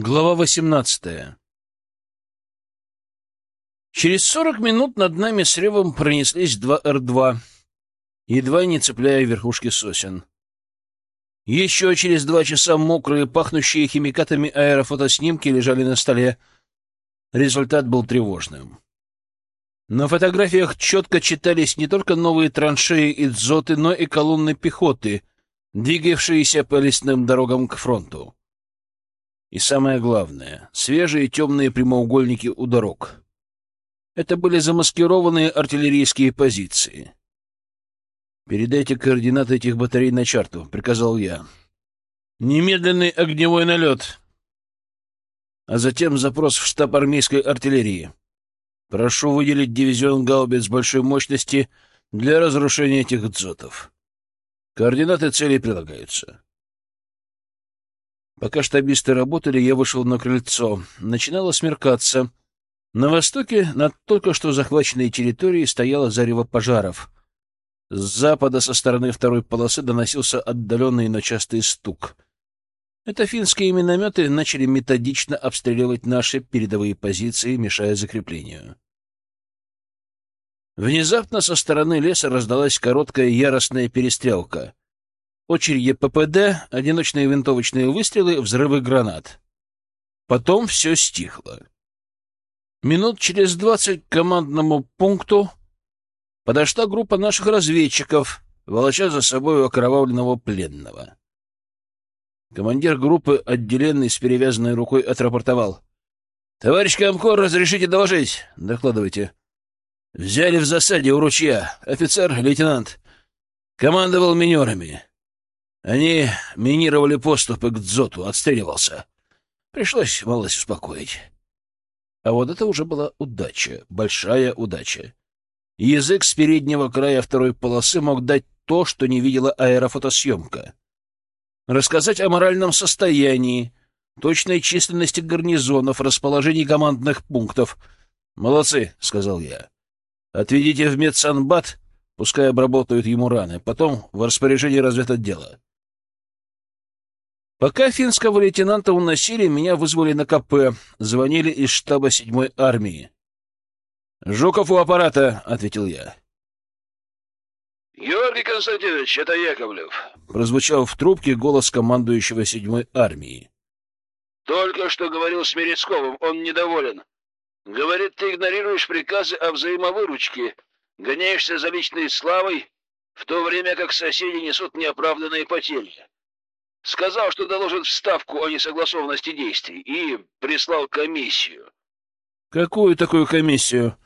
Глава 18 Через сорок минут над нами с ревом пронеслись два Р-2, едва не цепляя верхушки сосен. Еще через два часа мокрые, пахнущие химикатами аэрофотоснимки лежали на столе. Результат был тревожным. На фотографиях четко читались не только новые траншеи и дзоты, но и колонны пехоты, двигавшиеся по лесным дорогам к фронту. И самое главное — свежие темные прямоугольники у дорог. Это были замаскированные артиллерийские позиции. «Передайте координаты этих батарей на чарту», — приказал я. «Немедленный огневой налет!» А затем запрос в штаб армейской артиллерии. «Прошу выделить дивизион гаубиц большой мощности для разрушения этих дзотов. Координаты целей прилагаются». Пока штабисты работали, я вышел на крыльцо. Начинало смеркаться. На востоке, над только что захваченной территорией, стояло зарево пожаров. С запада, со стороны второй полосы, доносился отдаленный, но частый стук. Это финские минометы начали методично обстреливать наши передовые позиции, мешая закреплению. Внезапно со стороны леса раздалась короткая яростная перестрелка — очереди ППД, одиночные винтовочные выстрелы, взрывы гранат. Потом все стихло. Минут через двадцать к командному пункту подошла группа наших разведчиков, волоча за собой окровавленного пленного. Командир группы, отделенный с перевязанной рукой, отрапортовал. — Товарищ Комкор, разрешите доложить? — Докладывайте. — Взяли в засаде у ручья. Офицер, лейтенант. Командовал минерами. Они минировали поступы к Дзоту, отстреливался. Пришлось малость успокоить. А вот это уже была удача, большая удача. Язык с переднего края второй полосы мог дать то, что не видела аэрофотосъемка. Рассказать о моральном состоянии, точной численности гарнизонов, расположении командных пунктов. «Молодцы», — сказал я. «Отведите в медсанбат, пускай обработают ему раны, потом в распоряжении разведотдела. Пока финского лейтенанта уносили, меня вызвали на КП. Звонили из штаба седьмой армии. «Жуков у аппарата», — ответил я. «Георгий Константинович, это Яковлев», — прозвучал в трубке голос командующего седьмой армии. «Только что говорил с Мерецковым, он недоволен. Говорит, ты игнорируешь приказы о взаимовыручке, гоняешься за личной славой, в то время как соседи несут неоправданные потери. Сказал, что доложит в Ставку о несогласованности действий и прислал комиссию. Какую такую комиссию?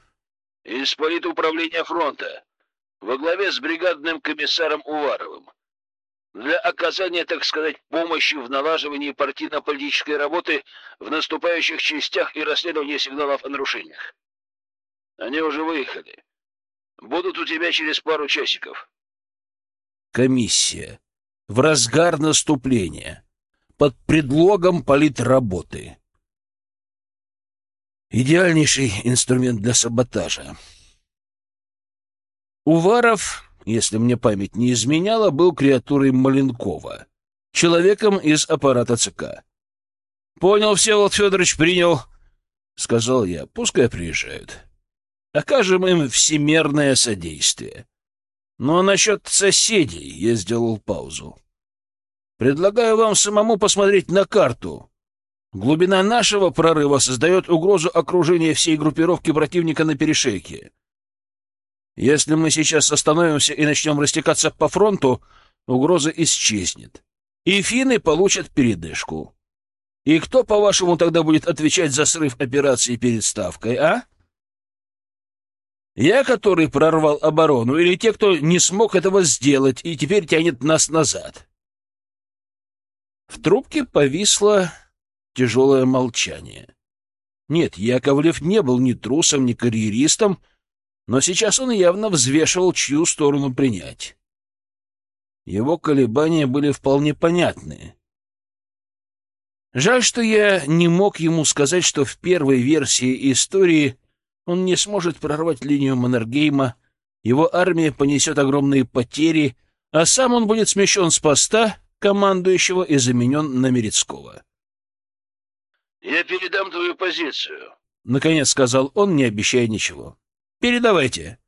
Из политуправления фронта, во главе с бригадным комиссаром Уваровым. Для оказания, так сказать, помощи в налаживании партийно-политической работы в наступающих частях и расследовании сигналов о нарушениях. Они уже выехали. Будут у тебя через пару часиков. Комиссия в разгар наступления, под предлогом политработы. Идеальнейший инструмент для саботажа. Уваров, если мне память не изменяла, был креатурой Маленкова, человеком из аппарата ЦК. «Понял, Всеволод Федорович, принял», — сказал я. «Пускай приезжают. Окажем им всемерное содействие. Но насчет соседей я сделал паузу. Предлагаю вам самому посмотреть на карту. Глубина нашего прорыва создает угрозу окружения всей группировки противника на перешейке. Если мы сейчас остановимся и начнем растекаться по фронту, угроза исчезнет. И финны получат передышку. И кто, по-вашему, тогда будет отвечать за срыв операции перед ставкой, а? Я, который прорвал оборону, или те, кто не смог этого сделать и теперь тянет нас назад? В трубке повисло тяжелое молчание. Нет, Яковлев не был ни трусом, ни карьеристом, но сейчас он явно взвешивал, чью сторону принять. Его колебания были вполне понятны. Жаль, что я не мог ему сказать, что в первой версии истории он не сможет прорвать линию Маннергейма, его армия понесет огромные потери, а сам он будет смещен с поста командующего и заменен на Мерецкого. Я передам твою позицию. Наконец сказал он, не обещая ничего. Передавайте.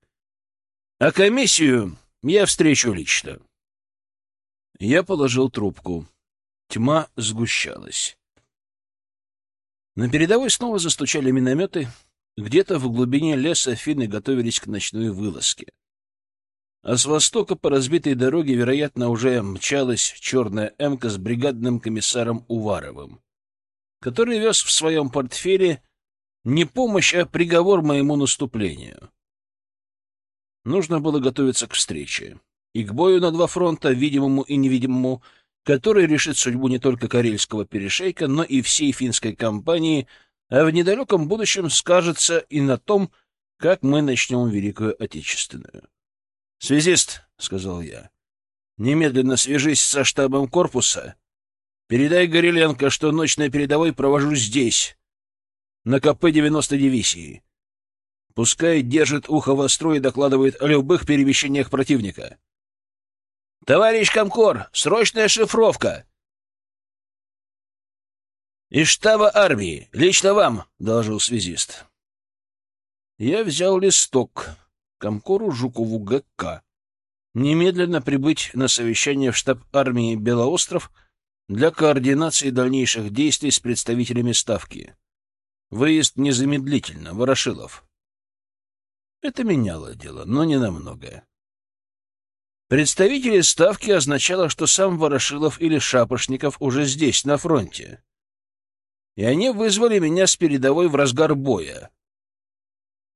А комиссию я встречу лично. Я положил трубку. Тьма сгущалась. На передовой снова застучали минометы. Где-то в глубине леса финны готовились к ночной вылазке. А с востока по разбитой дороге, вероятно, уже мчалась черная «Эмка» с бригадным комиссаром Уваровым, который вез в своем портфеле не помощь, а приговор моему наступлению. Нужно было готовиться к встрече и к бою на два фронта, видимому и невидимому, который решит судьбу не только Карельского перешейка, но и всей финской компании, а в недалеком будущем скажется и на том, как мы начнем Великую Отечественную. «Связист», — сказал я, — «немедленно свяжись со штабом корпуса. Передай Гореленко, что ночь на передовой провожу здесь, на КП-90 дивизии. Пускай держит ухо востро и докладывает о любых перемещениях противника. «Товарищ Комкор, срочная шифровка!» «Из штаба армии. Лично вам», — доложил связист. Я взял листок Комкору Жукову ГК. Немедленно прибыть на совещание в штаб армии Белоостров для координации дальнейших действий с представителями Ставки. Выезд незамедлительно, Ворошилов. Это меняло дело, но не намного. Представители Ставки означало, что сам Ворошилов или Шапошников уже здесь, на фронте. И они вызвали меня с передовой в разгар боя.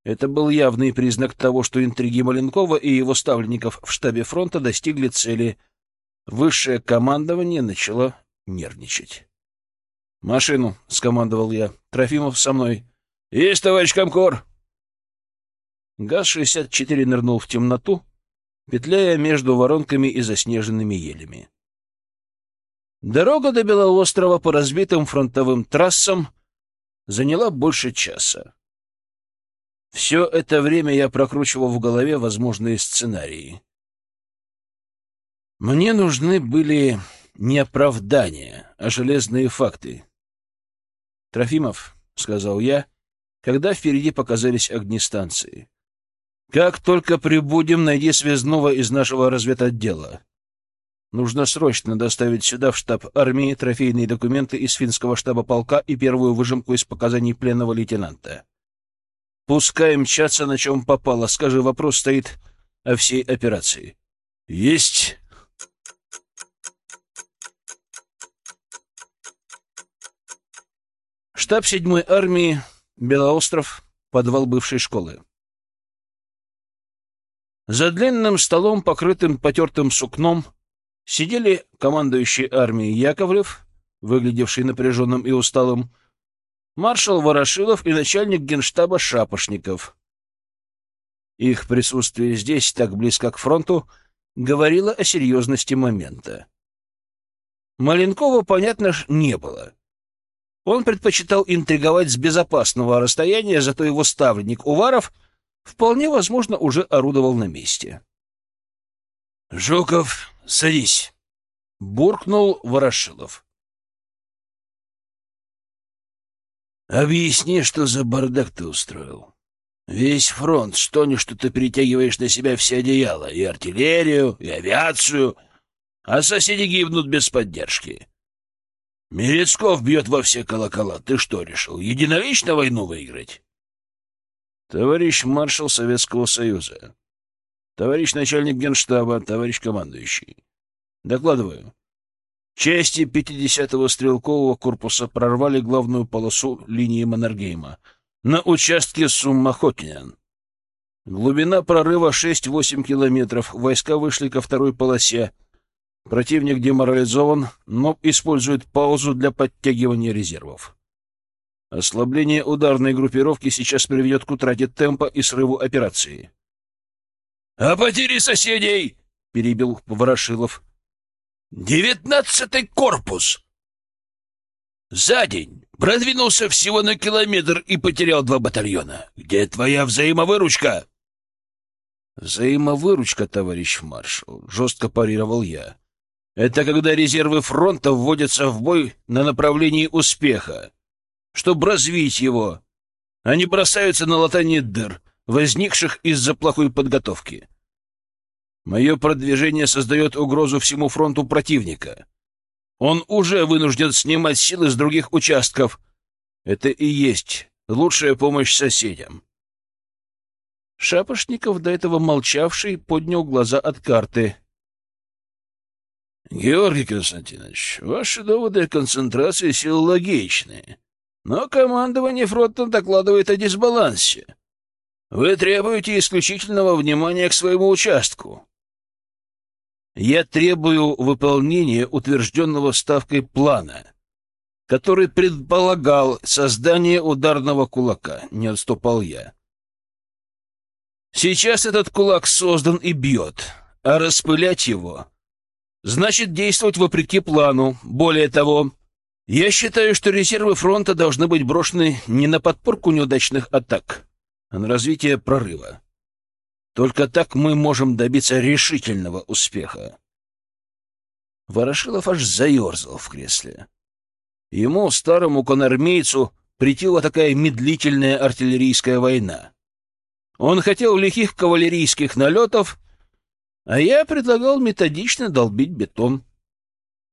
Это был явный признак того, что интриги Маленкова и его ставленников в штабе фронта достигли цели. Высшее командование начало нервничать. «Машину!» — скомандовал я. «Трофимов со мной!» «Есть, товарищ Комкор!» ГАЗ-64 нырнул в темноту, петляя между воронками и заснеженными елями. Дорога до Белоострова по разбитым фронтовым трассам заняла больше часа. Все это время я прокручивал в голове возможные сценарии. Мне нужны были не оправдания, а железные факты. «Трофимов», — сказал я, когда впереди показались огни станции, как только прибудем, найди связного из нашего разведотдела. Нужно срочно доставить сюда, в штаб армии, трофейные документы из финского штаба полка и первую выжимку из показаний пленного лейтенанта. Пускай мчатся, на чем попало. Скажи, вопрос стоит о всей операции. Есть. Штаб седьмой армии, Белоостров, подвал бывшей школы. За длинным столом, покрытым потертым сукном, сидели командующий армией Яковлев, выглядевший напряженным и усталым, маршал Ворошилов и начальник генштаба Шапошников. Их присутствие здесь, так близко к фронту, говорило о серьезности момента. Маленкова, понятно, не было. Он предпочитал интриговать с безопасного расстояния, зато его ставленник Уваров — вполне возможно, уже орудовал на месте. — Жуков, садись! — буркнул Ворошилов. — Объясни, что за бардак ты устроил. Весь фронт, что ни что ты перетягиваешь на себя все одеяла, и артиллерию, и авиацию, а соседи гибнут без поддержки. Мерецков бьет во все колокола. Ты что решил, единолично войну выиграть? Товарищ маршал Советского Союза. Товарищ начальник генштаба, товарищ командующий. Докладываю. Части 50-го стрелкового корпуса прорвали главную полосу линии Маннергейма на участке Суммахокинен. Глубина прорыва 6-8 километров. Войска вышли ко второй полосе. Противник деморализован, но использует паузу для подтягивания резервов. Ослабление ударной группировки сейчас приведет к утрате темпа и срыву операции. — А потери соседей? — перебил Ворошилов. — Девятнадцатый корпус! За день продвинулся всего на километр и потерял два батальона. Где твоя взаимовыручка? — Взаимовыручка, товарищ маршал, — жестко парировал я. — Это когда резервы фронта вводятся в бой на направлении успеха. чтобы развить его. Они бросаются на латание дыр, возникших из-за плохой подготовки. Мое продвижение создает угрозу всему фронту противника. Он уже вынужден снимать силы с других участков. Это и есть лучшая помощь соседям. Шапошников, до этого молчавший, поднял глаза от карты. — Георгий Константинович, ваши доводы о концентрации сил логичны, но командование фронтом докладывает о дисбалансе. Вы требуете исключительного внимания к своему участку. Я требую выполнения утвержденного ставкой плана, который предполагал создание ударного кулака, не отступал я. Сейчас этот кулак создан и бьет, а распылять его значит действовать вопреки плану. Более того, я считаю, что резервы фронта должны быть брошены не на подпорку неудачных атак, на развитие прорыва. Только так мы можем добиться решительного успеха. Ворошилов аж заерзал в кресле. Ему, старому конармейцу, претила такая медлительная артиллерийская война. Он хотел лихих кавалерийских налетов, а я предлагал методично долбить бетон.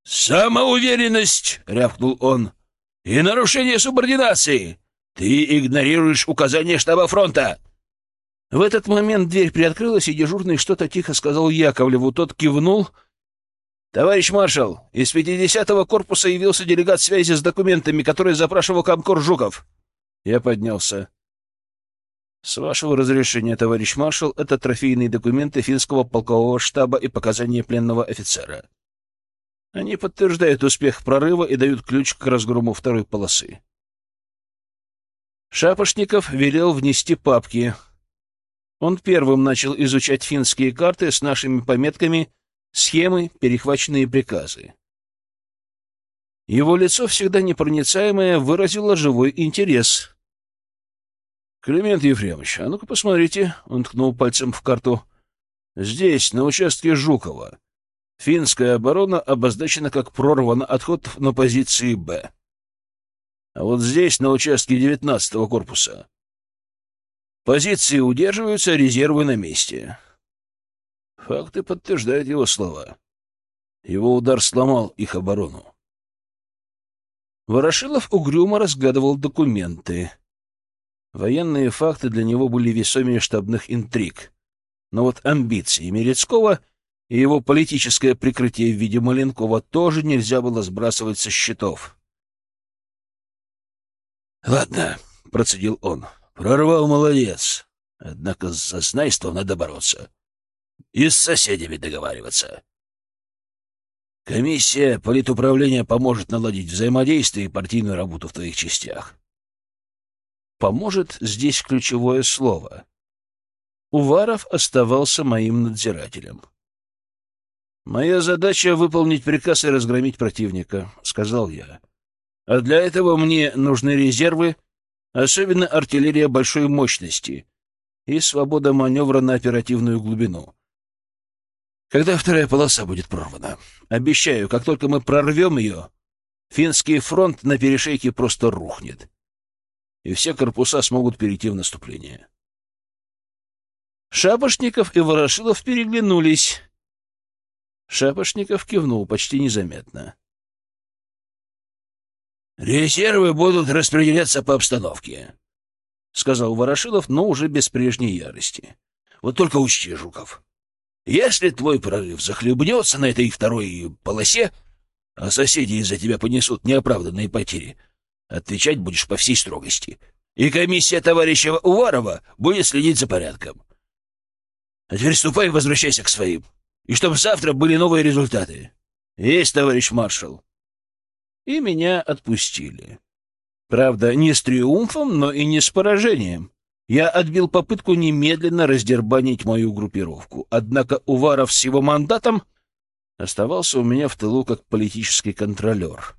«Самоуверенность!» — рявкнул он. «И нарушение субординации! Ты игнорируешь указания штаба фронта!» В этот момент дверь приоткрылась, и дежурный что-то тихо сказал Яковлеву. Тот кивнул. «Товарищ маршал, из 50-го корпуса явился делегат связи с документами, который запрашивал комкор Жуков». Я поднялся. С вашего разрешения, товарищ маршал, это трофейные документы финского полкового штаба и показания пленного офицера. Они подтверждают успех прорыва и дают ключ к разгрому второй полосы. Шапошников велел внести папки. Он первым начал изучать финские карты с нашими пометками, схемы, перехваченные приказы. Его лицо, всегда непроницаемое, выразило живой интерес — Климент Ефремович, а ну-ка посмотрите, он ткнул пальцем в карту. Здесь, на участке Жукова, финская оборона обозначена как прорвана отход на позиции «Б». А вот здесь, на участке 19-го корпуса, позиции удерживаются, резервы на месте. Факты подтверждают его слова. Его удар сломал их оборону. Ворошилов угрюмо разгадывал документы — Военные факты для него были весомее штабных интриг. Но вот амбиции Мерецкого и его политическое прикрытие в виде Маленкова тоже нельзя было сбрасывать со счетов. «Ладно», — процедил он, — «прорвал молодец. Однако с зазнайством надо бороться. И с соседями договариваться. Комиссия политуправления поможет наладить взаимодействие и партийную работу в твоих частях поможет здесь ключевое слово. Уваров оставался моим надзирателем. «Моя задача — выполнить приказ и разгромить противника», — сказал я. «А для этого мне нужны резервы, особенно артиллерия большой мощности и свобода маневра на оперативную глубину. Когда вторая полоса будет прорвана? Обещаю, как только мы прорвем ее, финский фронт на перешейке просто рухнет и все корпуса смогут перейти в наступление. Шапошников и Ворошилов переглянулись. Шапошников кивнул почти незаметно. «Резервы будут распределяться по обстановке», — сказал Ворошилов, но уже без прежней ярости. «Вот только учти, Жуков, если твой прорыв захлебнется на этой второй полосе, а соседи из-за тебя понесут неоправданные потери, Отвечать будешь по всей строгости. И комиссия товарища Уварова будет следить за порядком. А теперь ступай и возвращайся к своим. И чтобы завтра были новые результаты. Есть, товарищ маршал. И меня отпустили. Правда, не с триумфом, но и не с поражением. Я отбил попытку немедленно раздербанить мою группировку. Однако Уваров с его мандатом оставался у меня в тылу как политический контролер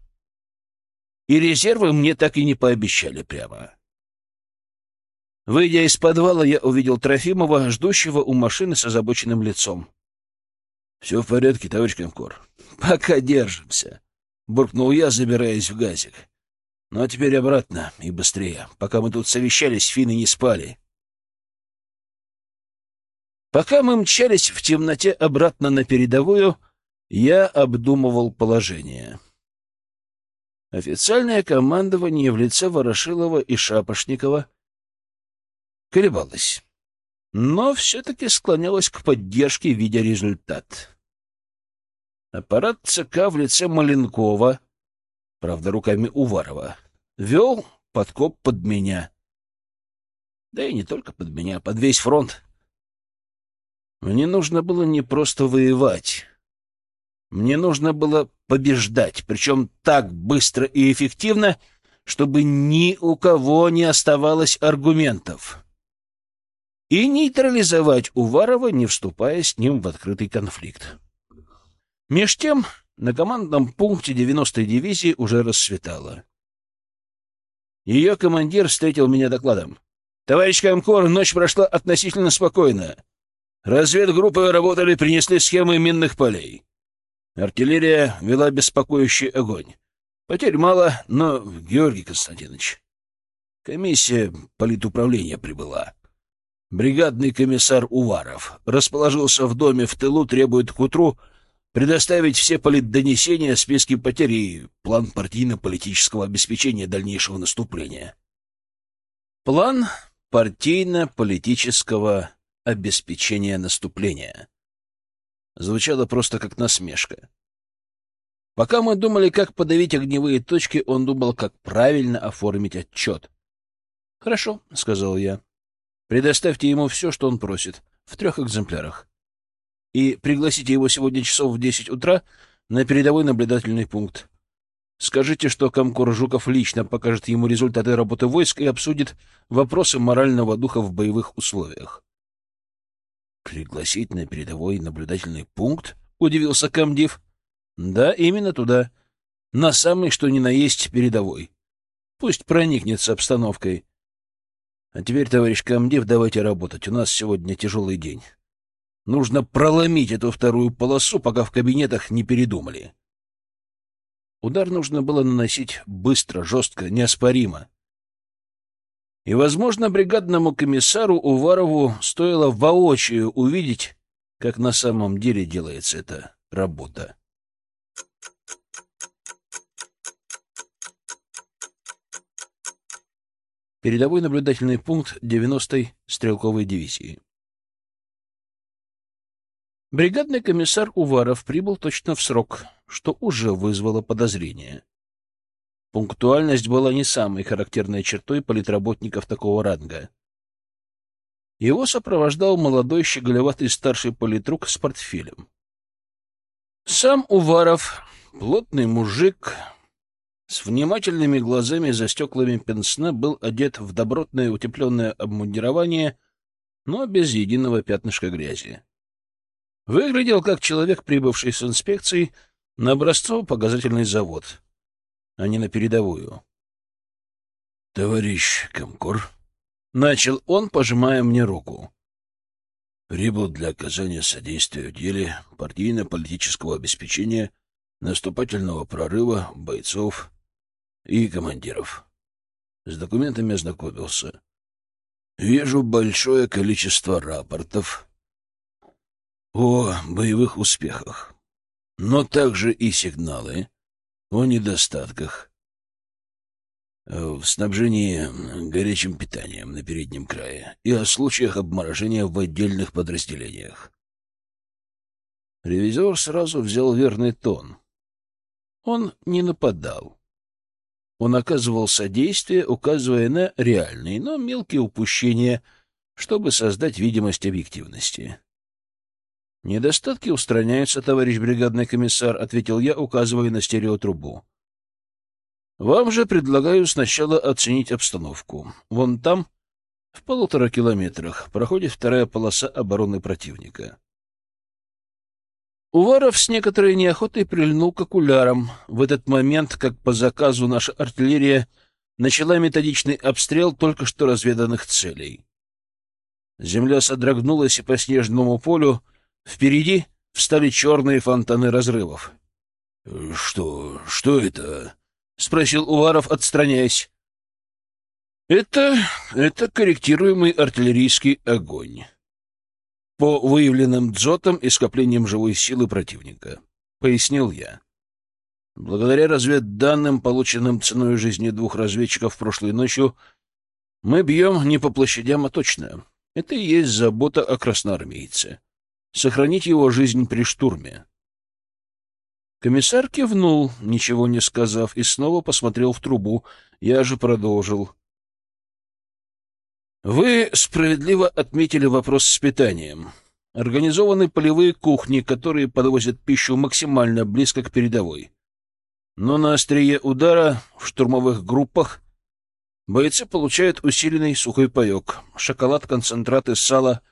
и резервы мне так и не пообещали прямо. Выйдя из подвала, я увидел Трофимова, ждущего у машины с озабоченным лицом. — Все в порядке, товарищ Комкор. — Пока держимся, — буркнул я, забираясь в газик. Ну а теперь обратно и быстрее. Пока мы тут совещались, финны не спали. Пока мы мчались в темноте обратно на передовую, я обдумывал положение. Официальное командование в лице Ворошилова и Шапошникова колебалось, но все-таки склонялось к поддержке, видя результат. Аппарат ЦК в лице Маленкова, правда, руками Уварова, вел подкоп под меня. Да и не только под меня, под весь фронт. Мне нужно было не просто воевать. Мне нужно было побеждать, причем так быстро и эффективно, чтобы ни у кого не оставалось аргументов. И нейтрализовать Уварова, не вступая с ним в открытый конфликт. Меж тем, на командном пункте 90-й дивизии уже рассветало. Ее командир встретил меня докладом. «Товарищ Комкор, ночь прошла относительно спокойно. Разведгруппы работали, принесли схемы минных полей. Артиллерия вела беспокоящий огонь. Потерь мало, но, Георгий Константинович, комиссия политуправления прибыла. Бригадный комиссар Уваров расположился в доме в тылу, требует к утру предоставить все политдонесения, списки потерь и план партийно-политического обеспечения дальнейшего наступления. План партийно-политического обеспечения наступления. Звучало просто как насмешка. Пока мы думали, как подавить огневые точки, он думал, как правильно оформить отчет. — Хорошо, — сказал я. — Предоставьте ему все, что он просит, в трех экземплярах. И пригласите его сегодня часов в десять утра на передовой наблюдательный пункт. Скажите, что Комкор Жуков лично покажет ему результаты работы войск и обсудит вопросы морального духа в боевых условиях. «Пригласить на передовой наблюдательный пункт?» — удивился комдив. «Да, именно туда. На самый, что ни на есть, передовой. Пусть проникнется обстановкой. А теперь, товарищ комдив, давайте работать. У нас сегодня тяжелый день. Нужно проломить эту вторую полосу, пока в кабинетах не передумали». Удар нужно было наносить быстро, жестко, неоспоримо. И, возможно, бригадному комиссару Уварову стоило воочию увидеть, как на самом деле делается эта работа. Передовой наблюдательный пункт 90-й стрелковой дивизии. Бригадный комиссар Уваров прибыл точно в срок, что уже вызвало подозрения. Пунктуальность была не самой характерной чертой политработников такого ранга. Его сопровождал молодой щеголеватый старший политрук с портфелем. Сам Уваров, плотный мужик, с внимательными глазами за стеклами пенсне, был одет в добротное утепленное обмундирование, но без единого пятнышка грязи. Выглядел как человек, прибывший с инспекцией на образцово-показательный завод — а не на передовую. — Товарищ Комкор, — начал он, пожимая мне руку, — прибыл для оказания содействия в деле партийно-политического обеспечения наступательного прорыва бойцов и командиров. С документами ознакомился. Вижу большое количество рапортов о боевых успехах, но также и сигналы о недостатках э, в снабжении горячим питанием на переднем крае и о случаях обморожения в отдельных подразделениях. Ревизор сразу взял верный тон. Он не нападал. Он оказывал содействие, указывая на реальные, но мелкие упущения, чтобы создать видимость объективности. «Недостатки устраняются, товарищ бригадный комиссар», — ответил я, указывая на стереотрубу. «Вам же предлагаю сначала оценить обстановку. Вон там, в полутора километрах, проходит вторая полоса обороны противника». Уваров с некоторой неохотой прильнул к окулярам. В этот момент, как по заказу, наша артиллерия начала методичный обстрел только что разведанных целей. Земля содрогнулась, и по снежному полю — Впереди встали черные фонтаны разрывов. — Что... что это? спросил Уваров, отстраняясь. Это... это корректируемый артиллерийский огонь. По выявленным дзотам и скоплениям живой силы противника, — пояснил я. Благодаря разведданным, полученным ценой жизни двух разведчиков прошлой ночью, мы бьем не по площадям, а точно. Это и есть забота о красноармейце. Сохранить его жизнь при штурме. Комиссар кивнул, ничего не сказав, и снова посмотрел в трубу. Я же продолжил. Вы справедливо отметили вопрос с питанием. Организованы полевые кухни, которые подвозят пищу максимально близко к передовой. Но на острие удара в штурмовых группах бойцы получают усиленный сухой паек, шоколад, концентрат из сала,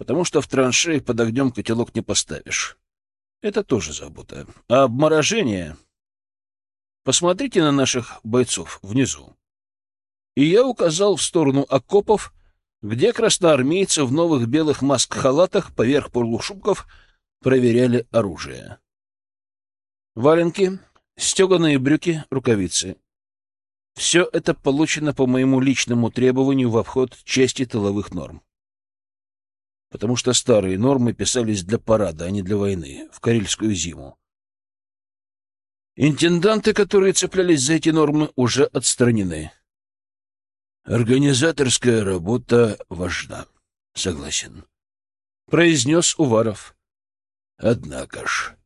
потому что в траншеи под огнем котелок не поставишь. Это тоже забота. А обморожение... Посмотрите на наших бойцов внизу. И я указал в сторону окопов, где красноармейцы в новых белых маск-халатах поверх полушубков проверяли оружие. Валенки, стеганые брюки, рукавицы. Все это получено по моему личному требованию во вход части тыловых норм потому что старые нормы писались для парада, а не для войны, в Карельскую зиму. Интенданты, которые цеплялись за эти нормы, уже отстранены. Организаторская работа важна, согласен, произнес Уваров. Однако ж,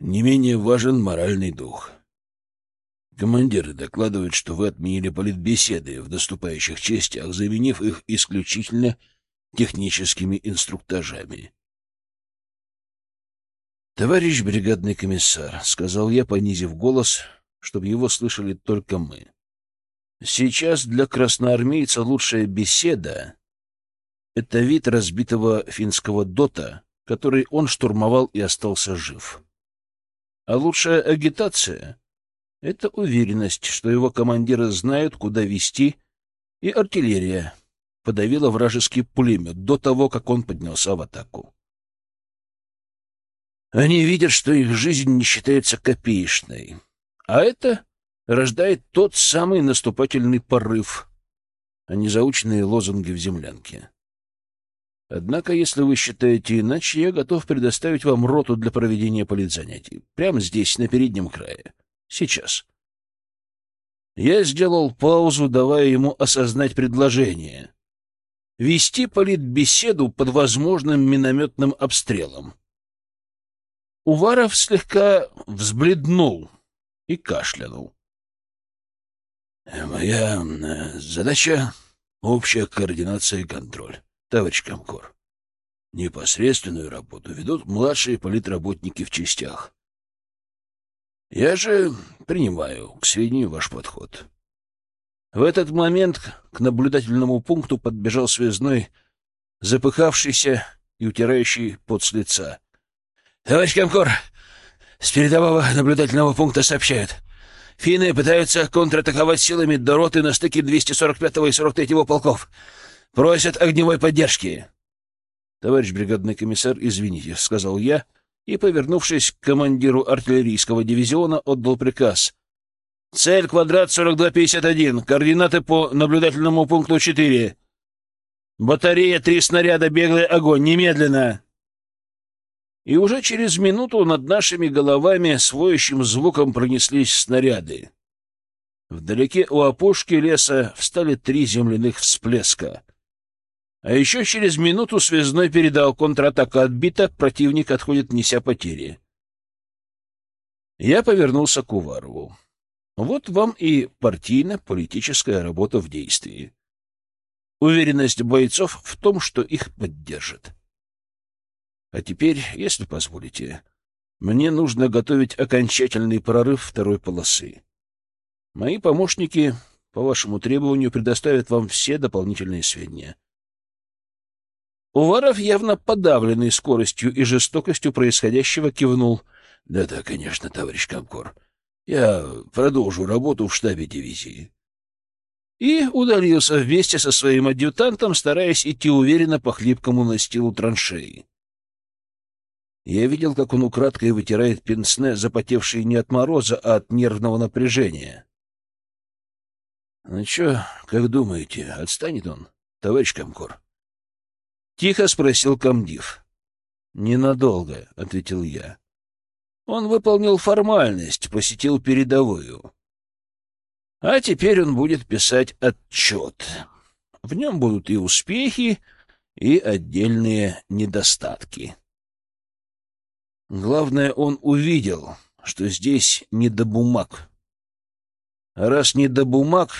не менее важен моральный дух. Командиры докладывают, что вы отменили политбеседы в доступающих частях, заменив их исключительно техническими инструктажами. «Товарищ бригадный комиссар», — сказал я, понизив голос, чтобы его слышали только мы. «Сейчас для красноармейца лучшая беседа — это вид разбитого финского дота, который он штурмовал и остался жив. А лучшая агитация — это уверенность, что его командиры знают, куда вести, и артиллерия, подавила вражеский пулемет до того, как он поднялся в атаку. Они видят, что их жизнь не считается копеечной, а это рождает тот самый наступательный порыв, а не заученные лозунги в землянке. Однако, если вы считаете иначе, я готов предоставить вам роту для проведения политзанятий. Прямо здесь, на переднем крае. Сейчас. Я сделал паузу, давая ему осознать предложение вести политбеседу под возможным минометным обстрелом. Уваров слегка взбледнул и кашлянул. «Моя э, задача — общая координация и контроль, товарищ Комкор. Непосредственную работу ведут младшие политработники в частях. Я же принимаю к сведению ваш подход. В этот момент к наблюдательному пункту подбежал связной, запыхавшийся и утирающий пот с лица. — Товарищ Комкор, с передового наблюдательного пункта сообщают. Финны пытаются контратаковать силами до роты на стыке 245-го и 43-го полков. Просят огневой поддержки. — Товарищ бригадный комиссар, извините, — сказал я, и, повернувшись к командиру артиллерийского дивизиона, отдал приказ — Цель квадрат 4251. Координаты по наблюдательному пункту 4. Батарея, три снаряда, беглый огонь. Немедленно. И уже через минуту над нашими головами с воющим звуком пронеслись снаряды. Вдалеке у опушки леса встали три земляных всплеска. А еще через минуту связной передал контратака отбита, противник отходит, неся потери. Я повернулся к Уварову. Вот вам и партийно-политическая работа в действии. Уверенность бойцов в том, что их поддержат. А теперь, если позволите, мне нужно готовить окончательный прорыв второй полосы. Мои помощники по вашему требованию предоставят вам все дополнительные сведения. Уваров, явно подавленный скоростью и жестокостью происходящего, кивнул. — Да-да, конечно, товарищ Комкор. Я продолжу работу в штабе дивизии. И удалился вместе со своим адъютантом, стараясь идти уверенно по хлипкому настилу траншеи. Я видел, как он украдкой вытирает пенсне, запотевшие не от мороза, а от нервного напряжения. — Ну что, как думаете, отстанет он, товарищ Комкор? — тихо спросил комдив. — Ненадолго, — ответил я. Он выполнил формальность, посетил передовую. А теперь он будет писать отчет. В нем будут и успехи, и отдельные недостатки. Главное, он увидел, что здесь не до бумаг. А раз не до бумаг,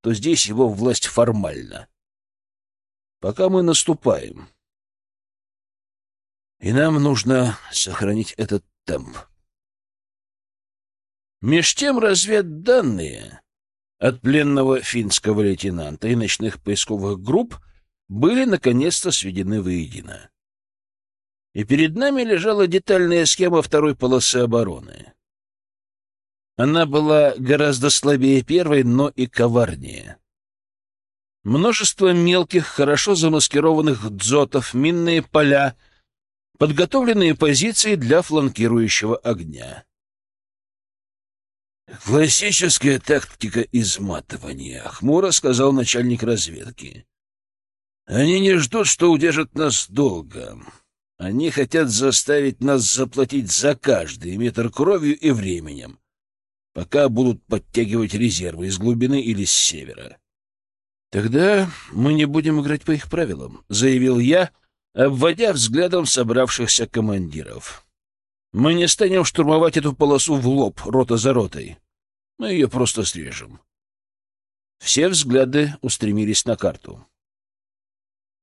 то здесь его власть формальна. Пока мы наступаем. И нам нужно сохранить этот темп. Меж тем разведданные от пленного финского лейтенанта и ночных поисковых групп были наконец-то сведены воедино и перед нами лежала детальная схема второй полосы обороны. Она была гораздо слабее первой, но и коварнее. Множество мелких, хорошо замаскированных дзотов, минные поля, подготовленные позиции для фланкирующего огня. «Классическая тактика изматывания», — хмуро сказал начальник разведки. «Они не ждут, что удержат нас долго. Они хотят заставить нас заплатить за каждый метр кровью и временем, пока будут подтягивать резервы из глубины или с севера. «Тогда мы не будем играть по их правилам», — заявил я, обводя взглядом собравшихся командиров. «Мы не станем штурмовать эту полосу в лоб, рота за ротой. Мы ее просто срежем». Все взгляды устремились на карту.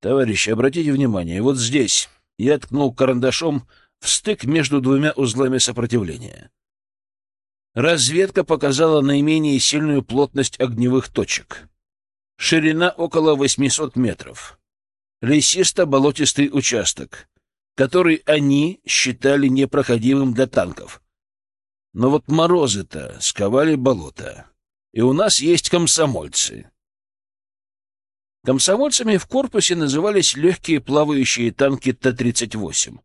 «Товарищи, обратите внимание, вот здесь...» Я ткнул карандашом в стык между двумя узлами сопротивления. Разведка показала наименее сильную плотность огневых точек. Ширина около 800 метров. Лесисто-болотистый участок, который они считали непроходимым для танков. Но вот морозы-то сковали болото, и у нас есть комсомольцы. Комсомольцами в корпусе назывались легкие плавающие танки Т-38,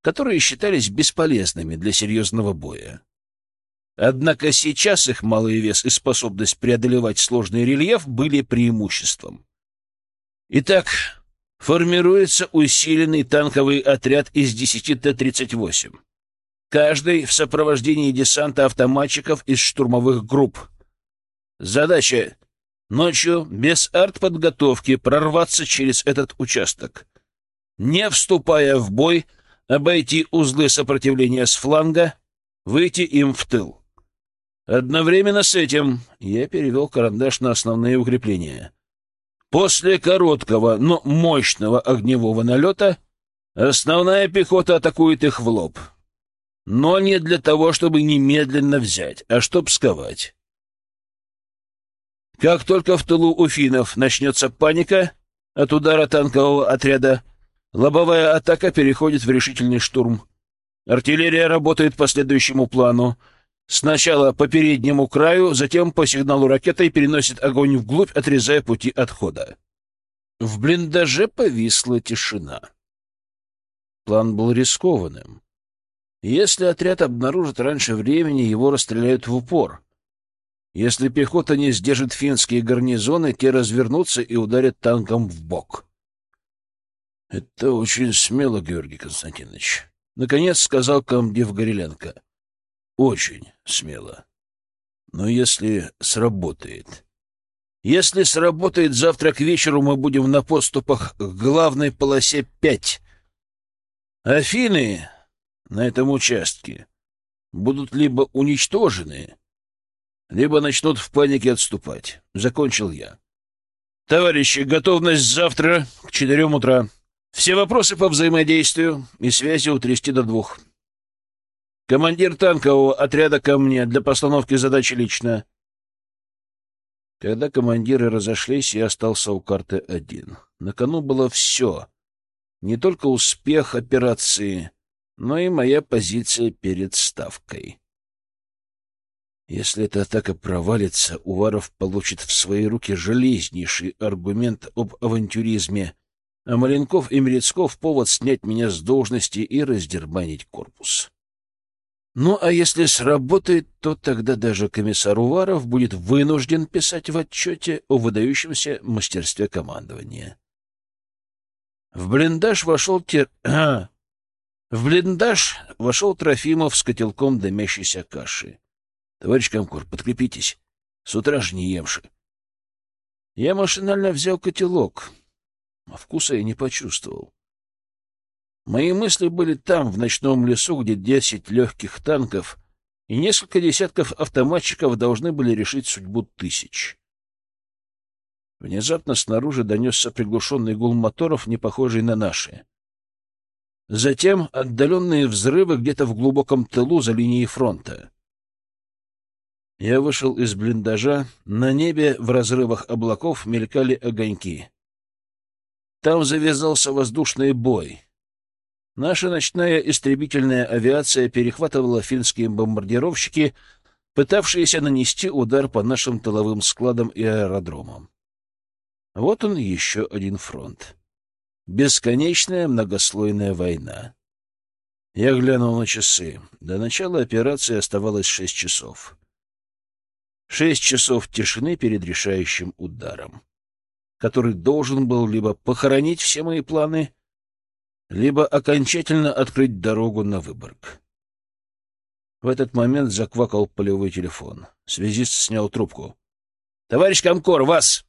которые считались бесполезными для серьезного боя. Однако сейчас их малый вес и способность преодолевать сложный рельеф были преимуществом. Итак, формируется усиленный танковый отряд из 10 Т-38, каждый в сопровождении десанта автоматчиков из штурмовых групп. Задача ночью без артподготовки прорваться через этот участок, не вступая в бой, обойти узлы сопротивления с фланга, выйти им в тыл. Одновременно с этим я перевел карандаш на основные укрепления. После короткого, но мощного огневого налета основная пехота атакует их в лоб. Но не для того, чтобы немедленно взять, а чтобы сковать. Как только в тылу у финнов начнется паника от удара танкового отряда, лобовая атака переходит в решительный штурм. Артиллерия работает по следующему плану. Сначала по переднему краю, затем по сигналу ракетой переносит огонь вглубь, отрезая пути отхода. В блиндаже повисла тишина. План был рискованным. Если отряд обнаружит раньше времени, его расстреляют в упор. Если пехота не сдержит финские гарнизоны, те развернутся и ударят танком в бок. — Это очень смело, Георгий Константинович. Наконец сказал комдив Гореленко. — Очень смело. Но если сработает... Если сработает завтра к вечеру, мы будем на поступах к главной полосе 5. Афины на этом участке будут либо уничтожены, либо начнут в панике отступать. Закончил я. Товарищи, готовность завтра к четырем утра. Все вопросы по взаимодействию и связи утрясти до двух. Командир танкового отряда ко мне для постановки задачи лично. Когда командиры разошлись, я остался у карты один. На кону было все. Не только успех операции, но и моя позиция перед ставкой. Если эта атака провалится, Уваров получит в свои руки железнейший аргумент об авантюризме а Маленков и Мерецков — повод снять меня с должности и раздербанить корпус. Ну, а если сработает, то тогда даже комиссар Уваров будет вынужден писать в отчете о выдающемся мастерстве командования. В блиндаж вошел тер... В блиндаж вошел Трофимов с котелком дымящейся каши. — Товарищ Комкор, подкрепитесь. С утра же не емши. Я машинально взял котелок. А вкуса я не почувствовал. Мои мысли были там, в ночном лесу, где десять легких танков и несколько десятков автоматчиков должны были решить судьбу тысяч. Внезапно снаружи донесся приглушенный гул моторов, не похожий на наши. Затем отдаленные взрывы где-то в глубоком тылу за линией фронта. Я вышел из блиндажа, на небе в разрывах облаков мелькали огоньки. Там завязался воздушный бой. Наша ночная истребительная авиация перехватывала финские бомбардировщики, пытавшиеся нанести удар по нашим тыловым складам и аэродромам. Вот он еще один фронт. Бесконечная многослойная война. Я глянул на часы. До начала операции оставалось шесть часов. Шесть часов тишины перед решающим ударом, который должен был либо похоронить все мои планы, либо окончательно открыть дорогу на Выборг. В этот момент заквакал полевой телефон. Связист снял трубку. — Товарищ Комкор, вас!